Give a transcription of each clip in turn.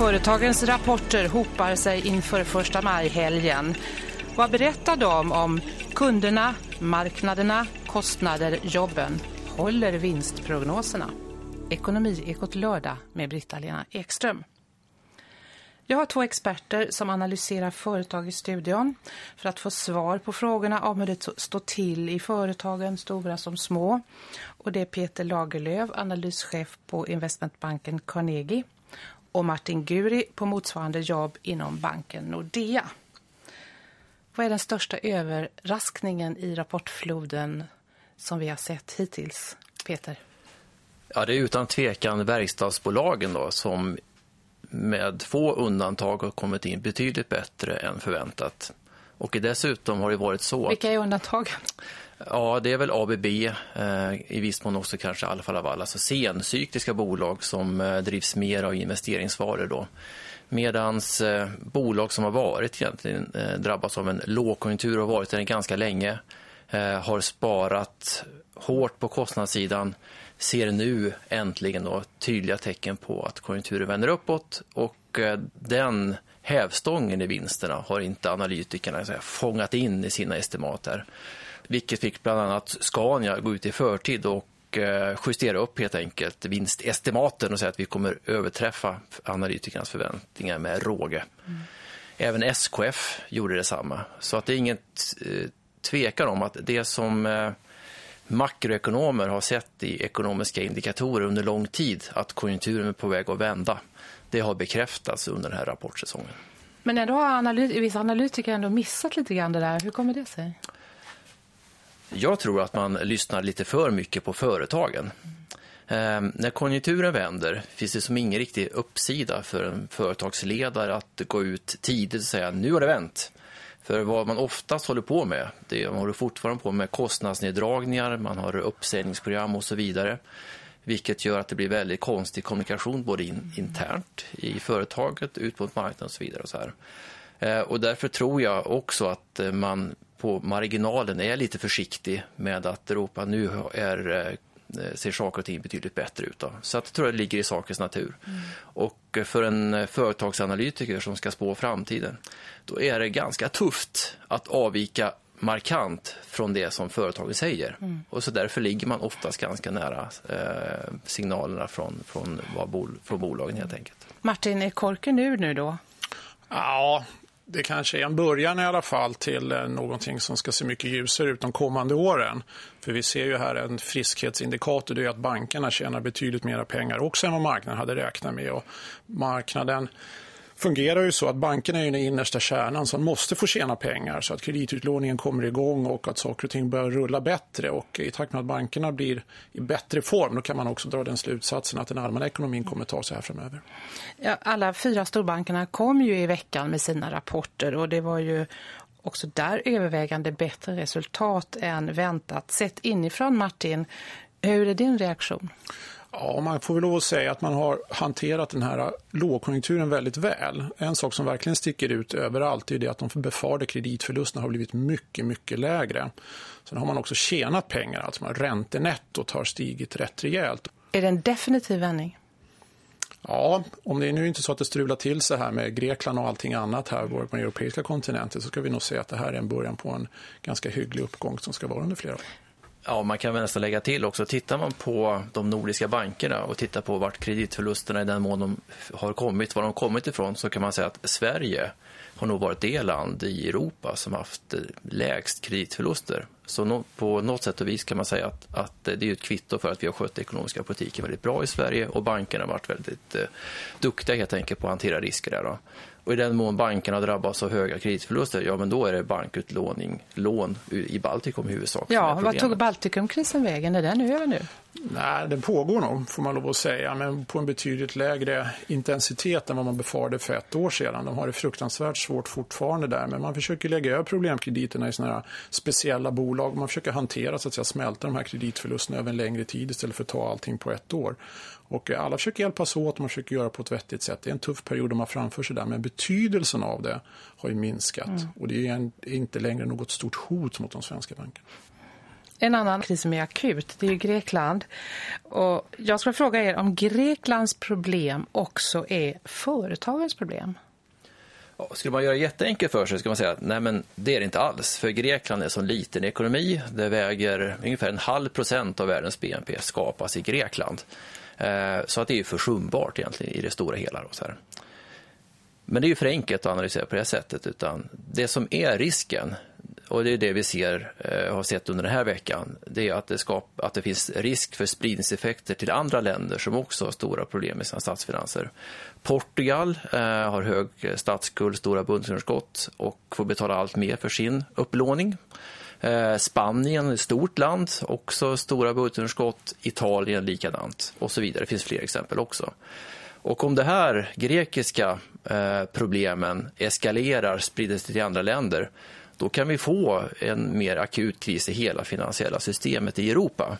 Företagens rapporter hopar sig inför första maj-helgen. Vad berättar de om kunderna, marknaderna, kostnader, jobben? Håller vinstprognoserna? Ekonomiekot lördag med Britta-Lena Ekström. Jag har två experter som analyserar företag i studion för att få svar på frågorna om hur det står till i företagen, stora som små. Och det är Peter Lagerlöf, analyschef på investmentbanken Carnegie och Martin Guri på motsvarande jobb inom banken Nordea. Vad är den största överraskningen i rapportfloden som vi har sett hittills, Peter? Ja, det är utan tvekan verkstadsbolagen då, som med få undantag har kommit in betydligt bättre än förväntat. Och dessutom har det varit så... Vilka är undantagen? Ja, det är väl ABB, eh, i viss mån också kanske Alfa Laval, alltså sencykliska bolag som eh, drivs mer av investeringsvaror då. Medans eh, bolag som har varit egentligen drabbats av en lågkonjunktur och varit den ganska länge har sparat hårt på kostnadssidan ser nu äntligen då tydliga tecken på att konjunkturen vänder uppåt och den hävstången i vinsterna har inte analytikerna fångat in i sina estimater. Vilket fick bland annat Scania gå ut i förtid och eh, justera upp helt enkelt vinstestimaten och säga att vi kommer överträffa analytikernas förväntningar med råge. Mm. Även SKF gjorde detsamma. Så att det är inget eh, tvekan om att det som makroekonomer har sett i ekonomiska indikatorer under lång tid att konjunkturen är på väg att vända. Det har bekräftats under den här rapportsäsongen. Men ändå har analyt vissa analytiker ändå missat lite grann det där. Hur kommer det sig? Jag tror att man lyssnar lite för mycket på företagen. Mm. Eh, när konjunkturen vänder finns det som ingen riktig uppsida för en företagsledare att gå ut tidigt och säga nu har det vänt. För vad man oftast håller på med, det är, man håller fortfarande på med kostnadsneddragningar, man har uppsägningsprogram och så vidare. Vilket gör att det blir väldigt konstig kommunikation både in, internt i företaget, ut mot marknaden och så vidare. Och, så här. Eh, och därför tror jag också att eh, man på marginalen är lite försiktig med att Europa nu är eh, Eh, ser saker och ting betydligt bättre ut. Då. Så att jag tror det ligger i sakens natur. Mm. Och för en eh, företagsanalytiker som ska spå framtiden, då är det ganska tufft att avvika markant från det som företaget säger. Mm. Och så därför ligger man oftast ganska nära eh, signalerna från, från, bol, från bolagen helt enkelt. Martin, är korken ur nu då? Ja, det kanske är en början i alla fall till eh, någonting som ska se mycket ljusare ut de kommande åren. För vi ser ju här en friskhetsindikator, det är att bankerna tjänar betydligt mer pengar också än vad marknaden hade räknat med. Och marknaden fungerar ju så att bankerna är den innersta kärnan som måste få tjäna pengar så att kreditutlåningen kommer igång och att saker och ting börjar rulla bättre. Och i takt med att bankerna blir i bättre form då kan man också dra den slutsatsen att den allmänna ekonomin kommer ta sig här framöver. Ja, alla fyra storbankerna kom ju i veckan med sina rapporter och det var ju också där övervägande bättre resultat än väntat. Sett inifrån Martin, hur är din reaktion? Ja, man får väl lov att säga att man har hanterat den här lågkonjunkturen väldigt väl. En sak som verkligen sticker ut överallt är det att de befarade kreditförlusterna har blivit mycket, mycket lägre. Sen har man också tjänat pengar, alltså räntenettot har stigit rätt rejält. Är det en definitiv vändning? Ja, om det är nu inte så att det strular till sig här med Grekland och allting annat här på den europeiska kontinenten så ska vi nog säga att det här är en början på en ganska hygglig uppgång som ska vara under flera år. Ja, man kan väl nästan lägga till också. Tittar man på de nordiska bankerna och tittar på vart kreditförlusterna i den mån de har kommit, var de kommit ifrån, så kan man säga att Sverige har nog varit det land i Europa som haft lägst kreditförluster. Så på något sätt och vis kan man säga att, att det är ett kvitto för att vi har skött ekonomiska politiken väldigt bra i Sverige och bankerna har varit väldigt eh, duktiga helt enkelt på att hantera risker där. Då. Och i den mån bankerna drabbas av höga kreditförluster, ja men då är det bankutlåning, lån i Baltikum i huvudsak. Ja, vad tog Baltikumkrisen vägen? Är den över nu? Nej, den pågår nog får man lov att säga, men på en betydligt lägre intensitet än vad man befarade för ett år sedan. De har det fruktansvärt svårt fortfarande där, men man försöker lägga över problemkrediterna i sådana här speciella bolag. Man försöker hantera, så att säga, smälta de här kreditförlusterna över en längre tid istället för att ta allting på ett år. Och alla försöker hjälpas åt man försöker göra på ett vettigt sätt. Det är en tuff period de har framför sig där, men betydelsen av det har ju minskat. Mm. Och det är inte längre något stort hot mot de svenska bankerna. En annan kris som är akut, det är Grekland. Och jag ska fråga er om Greklands problem också är företagens problem. Ja, skulle man göra jätteenkelt för sig skulle man säga att nej men det är det inte alls. För Grekland är en så liten ekonomi. Det väger ungefär en halv procent av världens BNP skapas i Grekland. Eh, så att det är försumbart egentligen i det stora hela. Så här. Men det är ju för enkelt att analysera på det sättet. Utan det som är risken, och det är det vi ser, eh, har sett under den här veckan, det är att det, skap, att det finns risk för spridningseffekter till andra länder som också har stora problem med sina statsfinanser. Portugal eh, har hög statsskuld, stora budgetunderskott och får betala allt mer för sin upplåning. Eh, Spanien, ett stort land, också stora budgetunderskott. Italien likadant och så vidare. Det finns fler exempel också. Och om det här grekiska eh, problemen eskalerar, sprider sig till andra länder, då kan vi få en mer akut kris i hela finansiella systemet i Europa.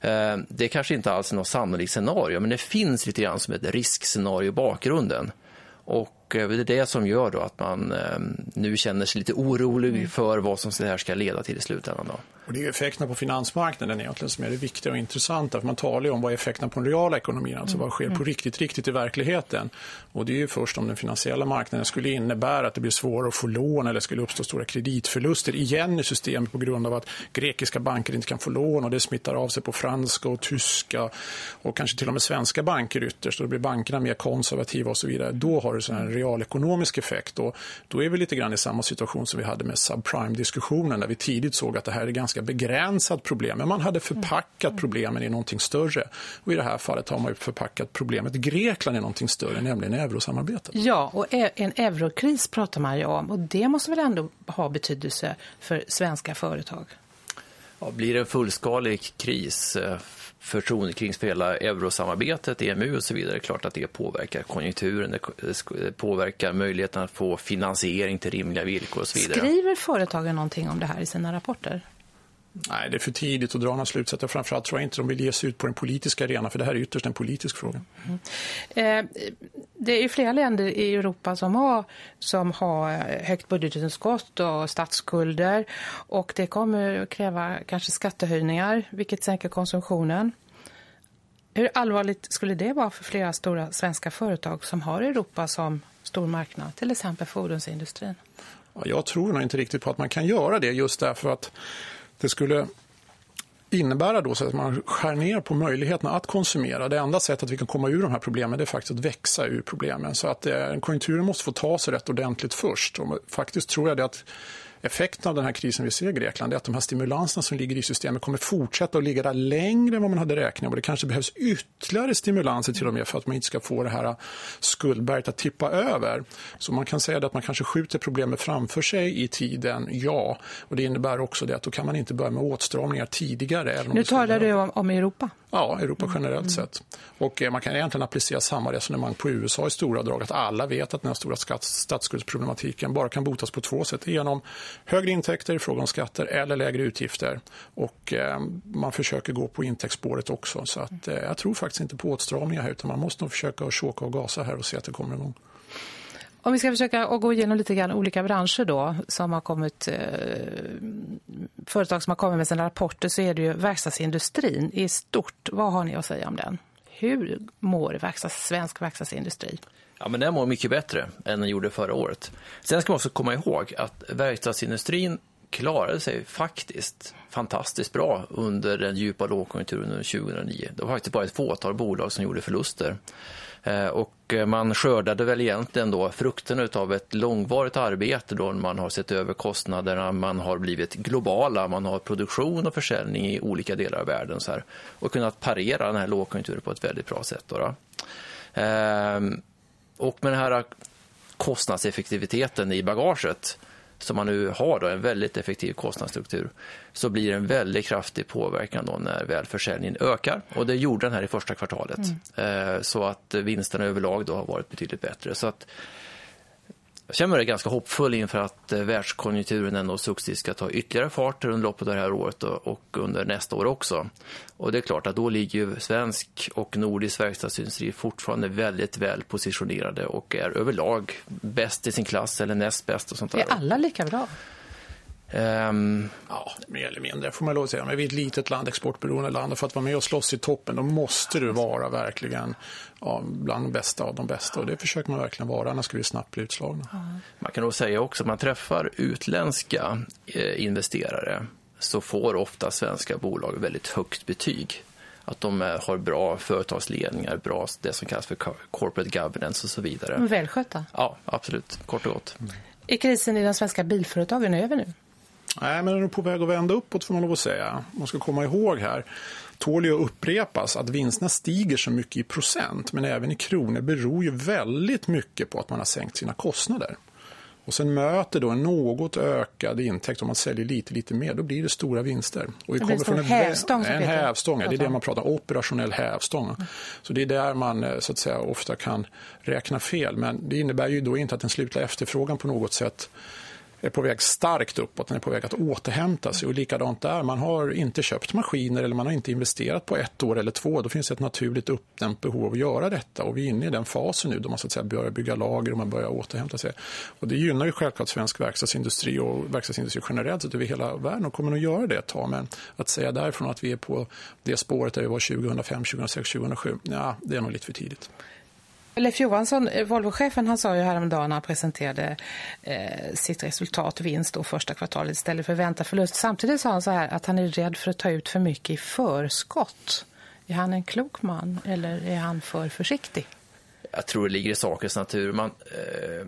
Eh, det är kanske inte alls något sannolikt scenario, men det finns lite grann som ett riskscenario i bakgrunden. Och eh, det är det som gör då att man eh, nu känner sig lite orolig för vad som det här ska leda till i slutändan. Då. Och det är effekterna på finansmarknaden egentligen som är det viktiga och intressanta. För man talar ju om vad är effekterna på den reala ekonomin, alltså vad sker på riktigt, riktigt i verkligheten. Och det är ju först om den finansiella marknaden skulle innebära att det blir svårare att få lån eller skulle uppstå stora kreditförluster igen i systemet på grund av att grekiska banker inte kan få lån och det smittar av sig på franska och tyska och kanske till och med svenska banker ytterst och då blir bankerna mer konservativa och så vidare. Då har det en realekonomisk effekt och då är vi lite grann i samma situation som vi hade med subprime-diskussionen där vi tidigt såg att det här är ganska ganska begränsat problem. Men man hade förpackat problemen i någonting större. Och i det här fallet har man förpackat problemet Grekland i någonting större, nämligen eurosamarbetet. Ja, och e- en eurokris pratar man ju om. Och det måste väl ändå ha betydelse för svenska företag? Ja, blir det en fullskalig kris eh, förtroendekris för hela eurosamarbetet, EMU och så vidare, klart att det påverkar konjunkturen, det påverkar möjligheten att få finansiering till rimliga villkor och så vidare. Skriver företagen någonting om det här i sina rapporter? Nej, det är för tidigt att dra några slutsatser. Framförallt tror jag inte de vill ge sig ut på den politiska arenan, för det här är ytterst en politisk fråga. Mm. Eh, det är flera länder i Europa som har, som har högt budgetunderskott och statsskulder. Och det kommer att kräva kanske skattehöjningar, vilket sänker konsumtionen. Hur allvarligt skulle det vara för flera stora svenska företag som har Europa som stor marknad, till exempel fordonsindustrin? Jag tror nog inte riktigt på att man kan göra det just därför att det skulle innebära då så att man skär ner på möjligheterna att konsumera. Det enda sättet att vi kan komma ur de här problemen är faktiskt att växa ur problemen. Så att eh, konjunkturen måste få ta sig rätt ordentligt först. Och faktiskt tror jag det att effekten av den här krisen vi ser i Grekland är att de här stimulanserna som ligger i systemet kommer fortsätta att ligga där längre än vad man hade räknat med. Det kanske behövs ytterligare stimulanser till och med för att man inte ska få det här skuldberget att tippa över. Så man kan säga att man kanske skjuter problemet framför sig i tiden, ja. Och det innebär också det att då kan man inte börja med åtstramningar tidigare. Nu talar du om, om Europa. Ja, Europa generellt mm. sett. Och eh, man kan egentligen applicera samma resonemang på USA i stora drag. Att alla vet att den här stora statsskuldsproblematiken bara kan botas på två sätt. Genom högre intäkter i fråga om skatter eller lägre utgifter. Och eh, man försöker gå på intäktsspåret också. Så att, eh, jag tror faktiskt inte på åtstramningar här utan man måste nog försöka choka och gasa här och se att det kommer igång. Om vi ska försöka att gå igenom lite grann olika branscher då som har kommit eh, företag som har kommit med sina rapporter så är det ju verkstadsindustrin i stort. Vad har ni att säga om den? Hur mår verkstads, svensk verkstadsindustri? Ja, men den mår mycket bättre än den gjorde förra året. Sen ska man också komma ihåg att verkstadsindustrin klarade sig faktiskt fantastiskt bra under den djupa lågkonjunkturen under 2009. Det var faktiskt bara ett fåtal bolag som gjorde förluster. Eh, och eh, man skördade väl egentligen då frukten av ett långvarigt arbete då man har sett över kostnaderna, man har blivit globala, man har produktion och försäljning i olika delar av världen så här, och kunnat parera den här lågkonjunkturen på ett väldigt bra sätt. Då, då. Ehm, och med den här kostnadseffektiviteten i bagaget som man nu har då, en väldigt effektiv kostnadsstruktur så blir det en väldigt kraftig påverkan då när väl försäljningen ökar. Och det gjorde den här i första kvartalet. Mm. Eh, så att vinsterna överlag då har varit betydligt bättre. Så att jag känner mig ganska hoppfull inför att eh, världskonjunkturen ändå successivt ska ta ytterligare fart under loppet av det här året och under nästa år också. Och det är klart att då ligger ju svensk och nordisk verkstadsindustri fortfarande väldigt väl positionerade och är överlag bäst i sin klass eller näst bäst och sånt där. Är alla lika bra? Um, ja, mer eller mindre får man lov att säga. Men vi är ett litet land, exportberoende land och för att vara med och slåss i toppen då måste du vara verkligen ja, bland de bästa av de bästa och det försöker man verkligen vara, annars skulle vi snabbt bli utslagna. Man kan nog säga också att man träffar utländska eh, investerare så får ofta svenska bolag väldigt högt betyg. Att de har bra företagsledningar, bra det som kallas för corporate governance och så vidare. Välskötta? Ja, absolut. Kort och gott. Är krisen i de svenska bilföretagen över nu? Nej, men den är på väg att vända uppåt får man lov att säga. Man ska komma ihåg här, tål ju att upprepas att vinsterna stiger så mycket i procent men även i kronor beror ju väldigt mycket på att man har sänkt sina kostnader. Och sen möter då en något ökad intäkt om man säljer lite, lite mer, då blir det stora vinster. Och vi det kommer från en hävstång. En hävstång, det är det man pratar om, operationell hävstång. Mm. Så det är där man eh, så att säga ofta kan räkna fel. Men det innebär ju då inte att den slutliga efterfrågan på något sätt är på väg starkt uppåt, den är på väg att återhämta sig. Och likadant där, man har inte köpt maskiner eller man har inte investerat på ett år eller två. Då finns det ett naturligt uppdämt behov av att göra detta. Och vi är inne i den fasen nu då man så att säga börjar bygga lager och man börjar återhämta sig. Och det gynnar ju självklart svensk verkstadsindustri och verkstadsindustri generellt sett över hela världen och kommer nog göra det ett tag. Men att säga därifrån att vi är på det spåret där vi var 2005, 2006, 2007, ja, det är nog lite för tidigt. Leif Johansson, Volvochefen, Volvo-chefen, han sa ju häromdagen när han presenterade eh, sitt resultat, vinst då första kvartalet istället för vänta förlust. Samtidigt sa han så här att han är rädd för att ta ut för mycket i förskott. Är han en klok man eller är han för försiktig? Jag tror det ligger i sakens natur. Man, eh,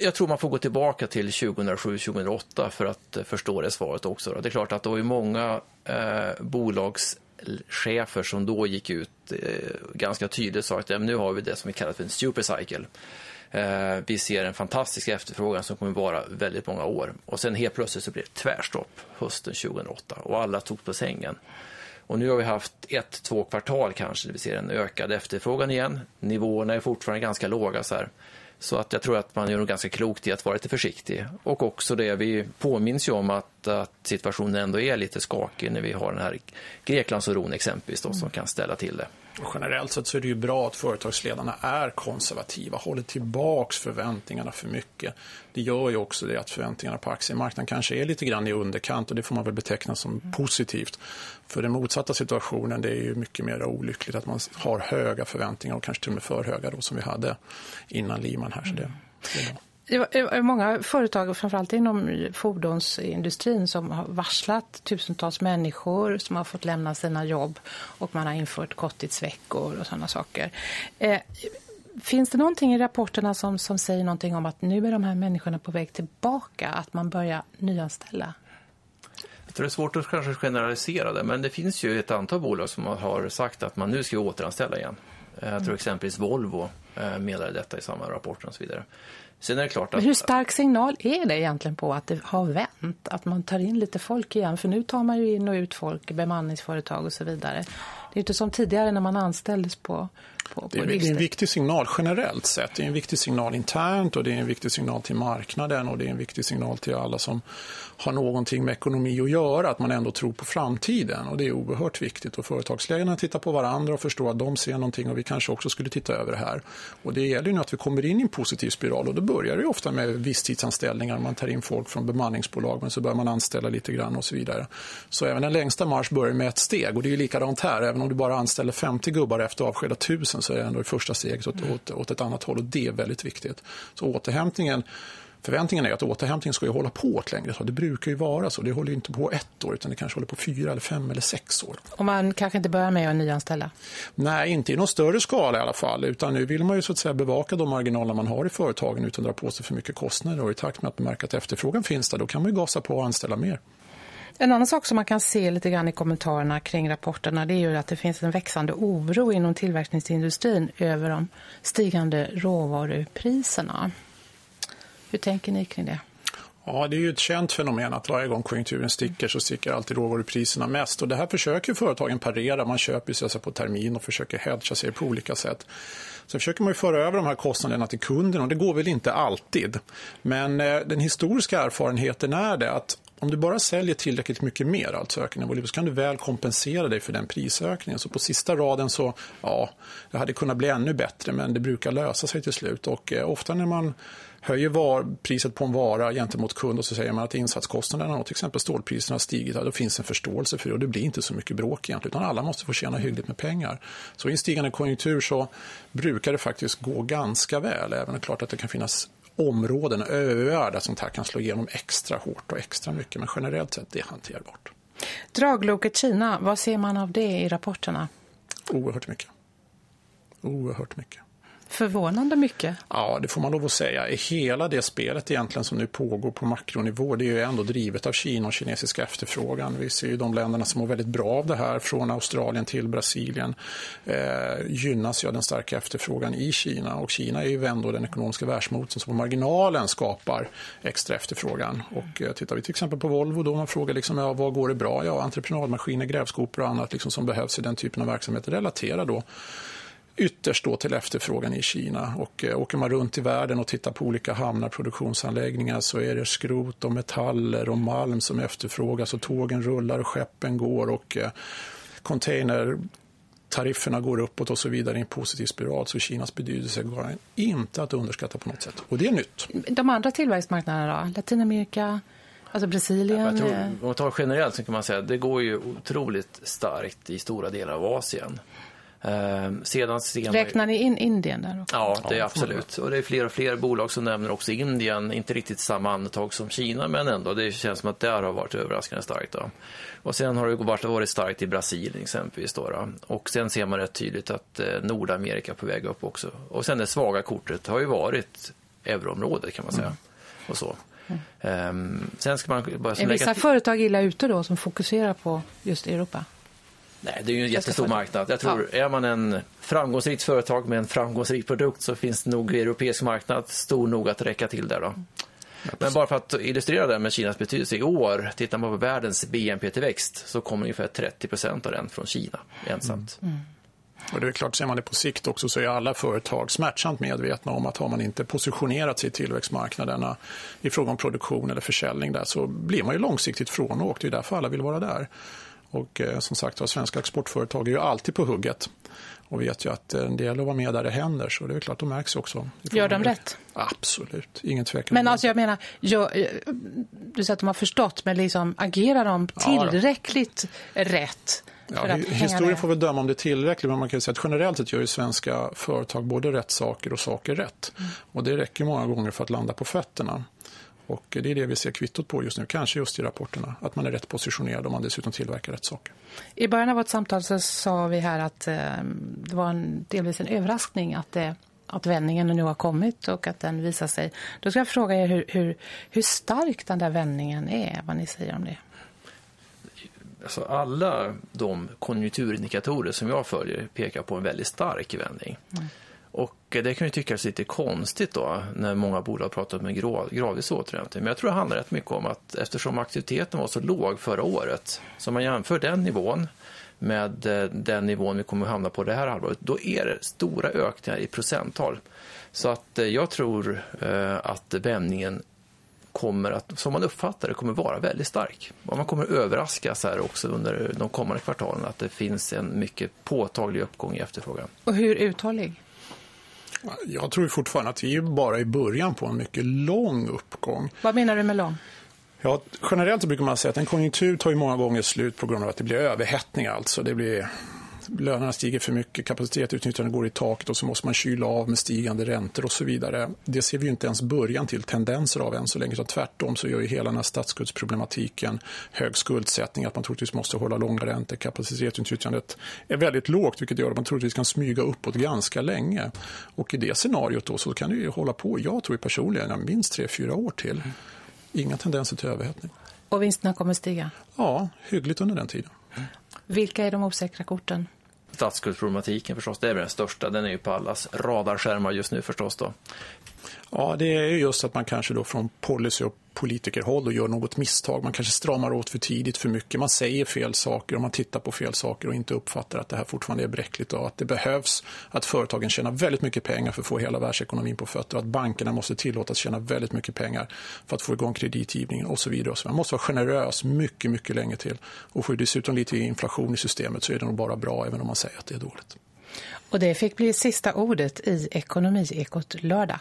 jag tror man får gå tillbaka till 2007-2008 för att eh, förstå det svaret också. Det är klart att det var ju många eh, bolags chefer som då gick ut eh, ganska tydligt sa att nu har vi det som vi kallar för en supercycle. Eh, vi ser en fantastisk efterfrågan som kommer vara väldigt många år. Och sen helt plötsligt så blev det tvärstopp hösten 2008 och alla tog på sängen. Och nu har vi haft ett, två kvartal kanske där vi ser en ökad efterfrågan igen. Nivåerna är fortfarande ganska låga. Så här. Så att jag tror att man gör nog ganska klokt i att vara lite försiktig. Och också det, vi påminns ju om att, att situationen ändå är lite skakig när vi har den här Greklandsoron exempelvis då, som kan ställa till det. Generellt sett så är det ju bra att företagsledarna är konservativa, håller tillbaks förväntningarna för mycket. Det gör ju också det att förväntningarna på aktiemarknaden kanske är lite grann i underkant och det får man väl beteckna som positivt. För den motsatta situationen det är ju mycket mer olyckligt att man har höga förväntningar och kanske till och med för höga då som vi hade innan Lehman här. Så det, det är bra. Det är många företag, framförallt inom fordonsindustrin, som har varslat tusentals människor som har fått lämna sina jobb och man har infört korttidsveckor och sådana saker. Eh, finns det någonting i rapporterna som, som säger någonting om att nu är de här människorna på väg tillbaka, att man börjar nyanställa? Jag tror det är svårt att kanske generalisera det, men det finns ju ett antal bolag som har sagt att man nu ska återanställa igen. Jag tror exempelvis Volvo eh, meddelade detta i samma rapport och så vidare. Sen är det klart att... Men hur stark signal är det egentligen på att det har vänt? Att man tar in lite folk igen? För nu tar man ju in och ut folk, bemanningsföretag och så vidare. Det är inte som tidigare när man anställdes på, på, på det, är, det är en viktig signal generellt sett. Det är en viktig signal internt och det är en viktig signal till marknaden och det är en viktig signal till alla som har någonting med ekonomi att göra, att man ändå tror på framtiden. Och det är oerhört viktigt. Och företagsledarna tittar på varandra och förstår att de ser någonting och vi kanske också skulle titta över det här. Och det gäller ju nu att vi kommer in i en positiv spiral och då börjar det ofta med visstidsanställningar. Man tar in folk från bemanningsbolag men så börjar man anställa lite grann och så vidare. Så även den längsta marsch börjar med ett steg och det är ju likadant här. Även om du bara anställer 50 gubbar efter att avskeda 1000 så är det ändå det första steget åt, åt, åt ett annat håll och det är väldigt viktigt. Så återhämtningen Förväntningen är att återhämtningen ska ju hålla på ett längre tag. Det brukar ju vara så. Det håller inte på ett år utan det kanske håller på fyra eller fem eller sex år. Och man kanske inte börjar med att nyanställa? Nej, inte i någon större skala i alla fall. Utan nu vill man ju så att säga bevaka de marginaler man har i företagen utan att dra på sig för mycket kostnader. Och i takt med att man märker att efterfrågan finns där, då kan man ju gasa på och anställa mer. En annan sak som man kan se lite grann i kommentarerna kring rapporterna det är ju att det finns en växande oro inom tillverkningsindustrin över de stigande råvarupriserna. Hur tänker ni kring det? Ja, det är ju ett känt fenomen att varje gång konjunkturen sticker så sticker alltid råvarupriserna mest. Och det här försöker företagen parera. Man köper sig på termin och försöker hedga sig på olika sätt. Sen försöker man ju föra över de här kostnaderna till kunden och det går väl inte alltid. Men eh, den historiska erfarenheten är det att om du bara säljer tillräckligt mycket mer, alltså ökar volym, så kan du väl kompensera dig för den prisökningen. Så på sista raden så, ja, det hade kunnat bli ännu bättre, men det brukar lösa sig till slut. Och eh, ofta när man höjer var, priset på en vara gentemot kund och så säger man att insatskostnaderna, till exempel stålpriserna har stigit, då finns en förståelse för det och det blir inte så mycket bråk egentligen, utan alla måste få tjäna hyggligt med pengar. Så i en stigande konjunktur så brukar det faktiskt gå ganska väl, även om det är klart att det kan finnas områden, öar där sånt här kan slå igenom extra hårt och extra mycket, men generellt sett det är hanterbart. Dragloket Kina, vad ser man av det i rapporterna? Oerhört mycket. Oerhört mycket. Förvånande mycket. Ja, det får man lov att säga. Hela det spelet egentligen som nu pågår på makronivå, det är ju ändå drivet av Kina och kinesisk efterfrågan. Vi ser ju de länderna som mår väldigt bra av det här, från Australien till Brasilien, eh, gynnas ju av den starka efterfrågan i Kina. Och Kina är ju ändå den ekonomiska världsmotorn som på marginalen skapar extra efterfrågan. Och eh, tittar vi till exempel på Volvo, då man frågar liksom, ja, vad går det bra? Ja, entreprenadmaskiner, grävskopor och annat liksom som behövs i den typen av verksamhet relaterar då ytterst då till efterfrågan i Kina. Och eh, åker man runt i världen och tittar på olika hamnar, produktionsanläggningar så är det skrot och metaller och malm som efterfrågas och tågen rullar och skeppen går och eh, container tarifferna går uppåt och så vidare i en positiv spiral så Kinas betydelse går inte att underskatta på något sätt. Och det är nytt. De andra tillväxtmarknaderna då? Latinamerika, alltså Brasilien? Jag tror, om man tar generellt så kan man säga att det går ju otroligt starkt i stora delar av Asien. Eh, sedan Räknar ni in Indien där också? Ja, det är absolut. Och det är fler och fler bolag som nämner också Indien. Inte riktigt samma andetag som Kina, men ändå. Det känns som att det har varit överraskande starkt. Då. Och sen har det varit, varit starkt i Brasilien exempelvis. Då, då. Och sen ser man rätt tydligt att eh, Nordamerika är på väg upp också. Och sen det svaga kortet har ju varit euroområdet kan man säga. Mm. Och så. Mm. Um, sen ska man bara är vissa företag illa ute då som fokuserar på just Europa? Nej, det är ju en jättestor marknad. Jag tror, ja. är man en framgångsrikt företag med en framgångsrik produkt så finns det nog europeisk marknad stor nog att räcka till där då. Men bara för att illustrera det med Kinas betydelse i år, tittar man på världens BNP-tillväxt så kommer ungefär 30 procent av den från Kina ensamt. Mm. Mm. Och det är klart, ser man det på sikt också så är alla företag smärtsamt medvetna om att har man inte positionerat sig i tillväxtmarknaderna i fråga om produktion eller försäljning där så blir man ju långsiktigt frånåkt. Det är därför alla vill vara där. Och eh, som sagt var, svenska exportföretag är ju alltid på hugget och vet ju att eh, det gäller att vara med där det händer. Så det är klart, de märks också. Gör de rätt? Absolut, ingen tvekan. Men alltså jag menar, jag, eh, du säger att de har förstått, men liksom agerar de tillräckligt ja, rätt? Ja, historien får väl döma om det är tillräckligt, men man kan säga att generellt sett gör ju svenska företag både rätt saker och saker rätt. Mm. Och det räcker många gånger för att landa på fötterna. Och det är det vi ser kvittot på just nu, kanske just i rapporterna. Att man är rätt positionerad och man dessutom tillverkar rätt saker. I början av vårt samtal så sa vi här att eh, det var en, delvis en överraskning att, det, att vändningen nu har kommit och att den visar sig. Då ska jag fråga er hur, hur, hur stark den där vändningen är, vad ni säger om det. Alltså alla de konjunkturindikatorer som jag följer pekar på en väldigt stark vändning. Mm. Och det kan ju tyckas lite konstigt då när många bolag pratar om en gradvis återhämtning. Men jag tror det handlar rätt mycket om att eftersom aktiviteten var så låg förra året, så om man jämför den nivån med eh, den nivån vi kommer att hamna på det här halvåret, då är det stora ökningar i procenttal. Så att eh, jag tror eh, att vändningen kommer att, som man uppfattar det, kommer vara väldigt stark. Och man kommer att överraskas här också under de kommande kvartalen att det finns en mycket påtaglig uppgång i efterfrågan. Och hur uthållig? Jag tror fortfarande att vi är bara i början på en mycket lång uppgång. Vad menar du med lång? Ja, generellt brukar man säga att en konjunktur tar ju många gånger slut på grund av att det blir överhettning. Alltså. Det blir lönerna stiger för mycket, kapacitetsutnyttjandet går i taket och så måste man kyla av med stigande räntor och så vidare. Det ser vi inte ens början till tendenser av än så länge. Så tvärtom så gör ju hela den här statsskuldsproblematiken, hög skuldsättning, att man troligtvis måste hålla långa räntor. Kapacitetsutnyttjandet är väldigt lågt vilket gör att man troligtvis kan smyga uppåt ganska länge. Och i det scenariot då så kan det ju hålla på, jag tror personligen, minst tre fyra år till. Inga tendenser till överhettning. Och vinsterna kommer stiga? Ja, hyggligt under den tiden. Vilka är de osäkra korten? Statsskuldsproblematiken förstås, det är den största. Den är ju på allas radarskärmar just nu förstås då. Ja, det är just att man kanske då från policy och politikerhåll och gör något misstag. Man kanske stramar åt för tidigt för mycket. Man säger fel saker och man tittar på fel saker och inte uppfattar att det här fortfarande är bräckligt och att det behövs att företagen tjänar väldigt mycket pengar för att få hela världsekonomin på fötter och att bankerna måste tillåtas tjäna väldigt mycket pengar för att få igång kreditgivningen och så vidare. Så man måste vara generös mycket, mycket länge till. Och får dessutom lite inflation i systemet så är det nog bara bra även om man säger att det är dåligt. Och det fick bli sista ordet i Ekonomiekot lördag.